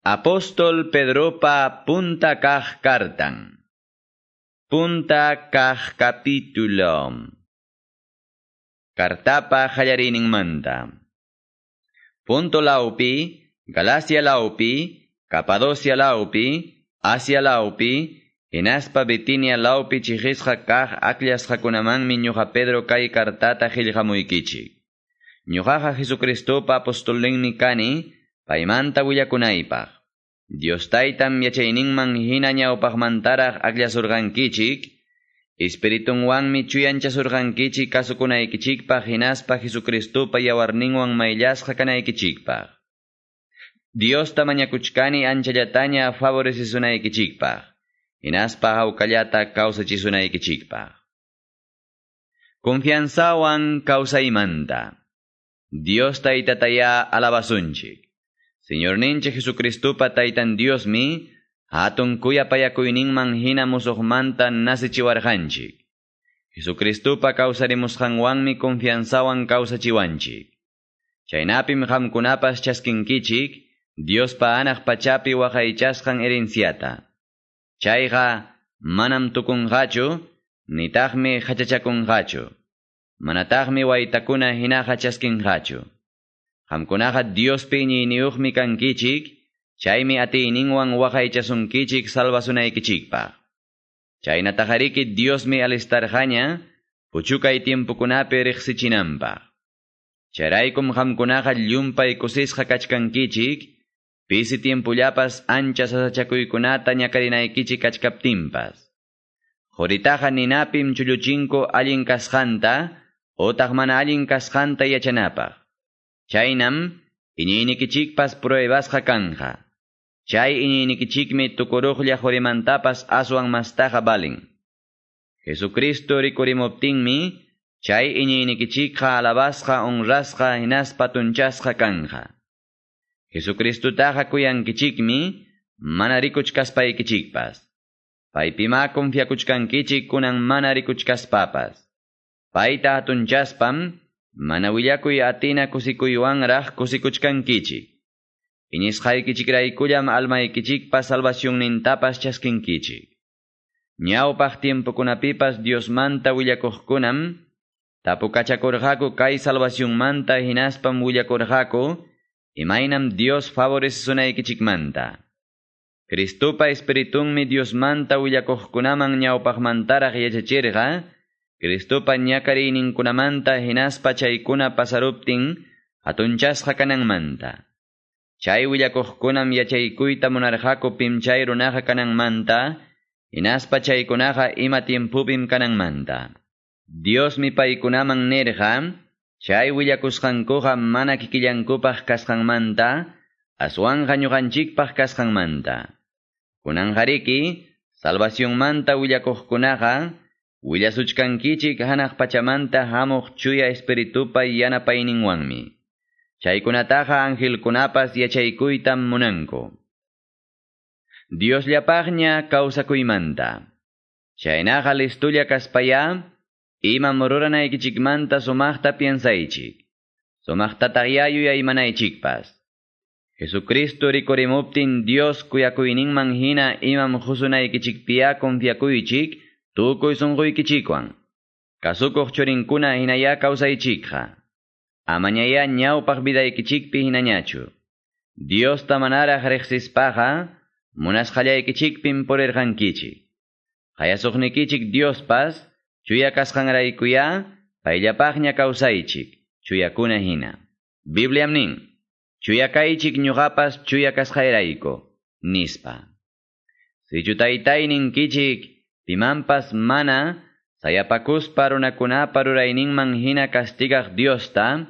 Apóstol Pedropa punta kaj cartan. Punta kaj capítulo. Cartapa hallarining manta. Punto laupi, Galacia laupi, Capadocia laupi, Asia laupi, Inaspa Bitinia laupi chihisja kaj aklias jakunamanmi ñuja Pedro kai cartata jiljamuikichi. Ñujaja Jesucristopa apostolenmi kani, paimanta willakunaypaq. Dios taytam yachayninman hina ñawpaqmantaraq aklasurqankichik, Espiritunwanmi chuyanchasurqankichik kasukunaykichikpaq hinaspa Jesucristupa yawarninwan mayllasqa kanaykichikpaq. Diosta mañakuchkani anchallataña favorecisunaykichikpaq, hinaspa hawkallata kawsachisunaykichikpaq. Confianzawan kawsaymanta. Dios taytataya alabasunchik. Señor ninche Jesucristupa taytan Dios mi, hatun kuya payakuyninman hina musuqmanta nasichiwarqanchik. Jesucristupa kawsarimusqanwanmi confianzawan kawsachiwanchik. Chaynapim hamkunapas chaskinkichik, Dios pa anaq pachapi waqaychasqan herenciata. Chayqa manam tukunqachu, nitaqmi hachachakunqachu. Manataqmi waytakuna hinaqa chaskinqachu. Hamkunaqa Diospi ñiyniyuqmi kankichik, chaymi atiyninwan waqaychasunkichik salvasunaykichikpaq. Chaynatajariki Diosmi alistarqaña, puchukay tiempukunapi riqsichinanpaq. Charaykum hamkunaqa llumpay kusisqa kachkankichik, pisi tiempullapas ancha sasachakuykunata ñakarinaykichik kachkaptinpas. Joritaqa ninapim chulluchinko allin kasqanta, otaq mana allin kasqanta yachanapaq. Chaynam, iñiynikichikpas pruebasqa kanja. Chay iñiynikichikmi tukuruqlla jorimantapas aswan mastaqa balin. Jesucristo rikurimuptinmi, chay iñiynikichikqa alabasqa honrasqa hinaspa tunchasqa kanja. Jesucristutaqa kuyankichikmi, mana rikuchkaspaykichikpas. Paypima confiakuchkankichik kunan mana rikuchkaspapas. Payta atunchaspam, mana willakuy atina kusikuywanraq kusikuchkankichik. Iñisqaykichikraykullam almaykichikpa salvacionnintapas chaskinkichik. Ñawpaq tiempukunapipas Diosmanta willakuqkunam, tapukachakurqaku kay salvacionmanta hinaspam willakurqaku, imaynam Dios favorecisunaykichikmanta. Cristupa espiritunmi Diosmanta willakuqkunaman ñawpaqmantaraq yachachirqa, Cristupa ñakariyninkunamanta hinaspa chaykuna pasaruptin hatunchasqa kananmanta. Chay willakuqkunam yachaykuyta munarqaku pimchay runaqa kananmanta, hinaspa chaykunaqa ima tiempupim kananmanta. Diosmi paykunaman nirqa, chay willakusqankuqa mana kikillankupaq kasqanmanta, aswanqa ñuqanchikpaq kasqanmanta. Kunanqariki, salvacionmanta willakuqkunaqa, willasuchkankichik hanaq pachamanta hamuq chuya espiritupa yanapayninwanmi. Chaykunataqa angelkunapas yachaykuytam munanku. Diosllapaqña kawsakuymanta. Chaynaqa listulla kaspaya, ima mururanaykichikmanta sumaqta piensaychik. Sumaqtataq yayuyaymanaychikpas. Jesucristo rikurimuptin Dios kuyakuyninman hina imam husunaykichikpiya confiakuychik, tukuy sunquykichikwan. Kasukuq churinkuna hinaya kawsaychikqa. Amañaya ñawpaq vidaykichikpi hinañachu. Dios tamanaraq riqsispaqa, munasqallaykichikpin purirqankichik. Qayasuqnikichik Diospas, chuya kasqanraykuya, payllapaqña kawsaychik, chuyakuna hina. Bibliam nin, chuyakaychik ñuqapas chuya kasqayrayku, nispa. Sichutaytayninkichik, pimanpas mana, sayapakuspa runakunapa rurayninman hina castigaq Diosta,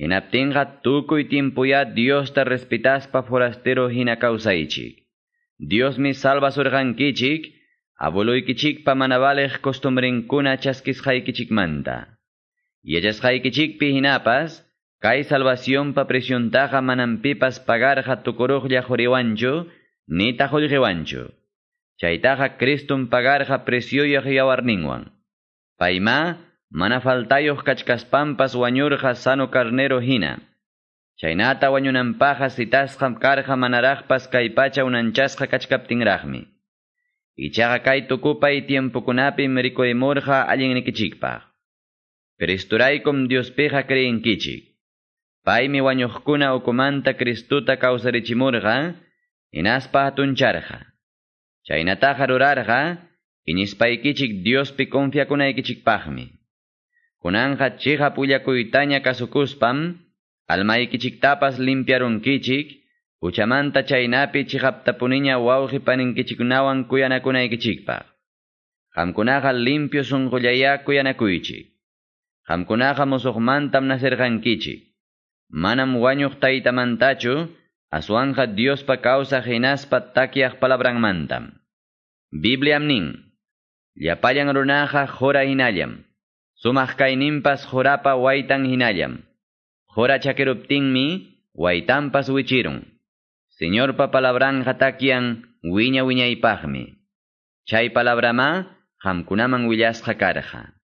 hinaptinqa tukuy timpuya Diosta respetaspa forastero hina kawsaychik. Diosmi salvasurqankichik, abuluykichikpa mana baleq costumbrenkuna chaskisqaykichikmanta. Yachasqaykichikpi hinapas, kay salvacionpa presiontaqa manampipas pagarqa tukuruqlla juriwanchu, nita qullqiwanchu. Chaytaqa Kristum pagarqa presioyaq yawarninwan. Payma, mana faltayuq kachkaspampas wañurqa sano carnero hina. Chaynata wañunanpaqa sitasqa karqa manaraqpas kay pacha unanchasqa kachkaptinraqmi. Ichaqa kay tukupay tiempukunapim rikuymurqa allinnikichikpaq. Cristuraykum Diospiqa creyinkichik. Paymi wañuqkuna ukumanta Cristuta kawsarichimurqa, inaspa hatuncharqa. Chaynataqa rurarqa, iñispaykichik Diospi confiakunaykichikpaqmi. Kunanqa chiqa pullakuytaña kasukuspam, almaykichiktapas limpiarunkichik, uchamanta chaynapi chiqaptapuniña wawqi paninkichikunawan kuyanakunaykichikpaq. Qamkunaqa limpio sunqullaya kuyanakuychik. Qamkunaqa musuqmantam nasirqankichik. Manam wañuq taytamantachu, aswanqa Diospa kawsaq hinaspa takyaq palabranmantam. Bibliam nin, llapallan runaqa jura hinallam. Sumaq kayninpas jurapa waytan hinallam. Jura chakiruptinmi, waytanpas wichirun. Señorpa palabranqa takyan wiña wiñaypaqmi. Chay palabrama, hamkunaman willasqa karqa.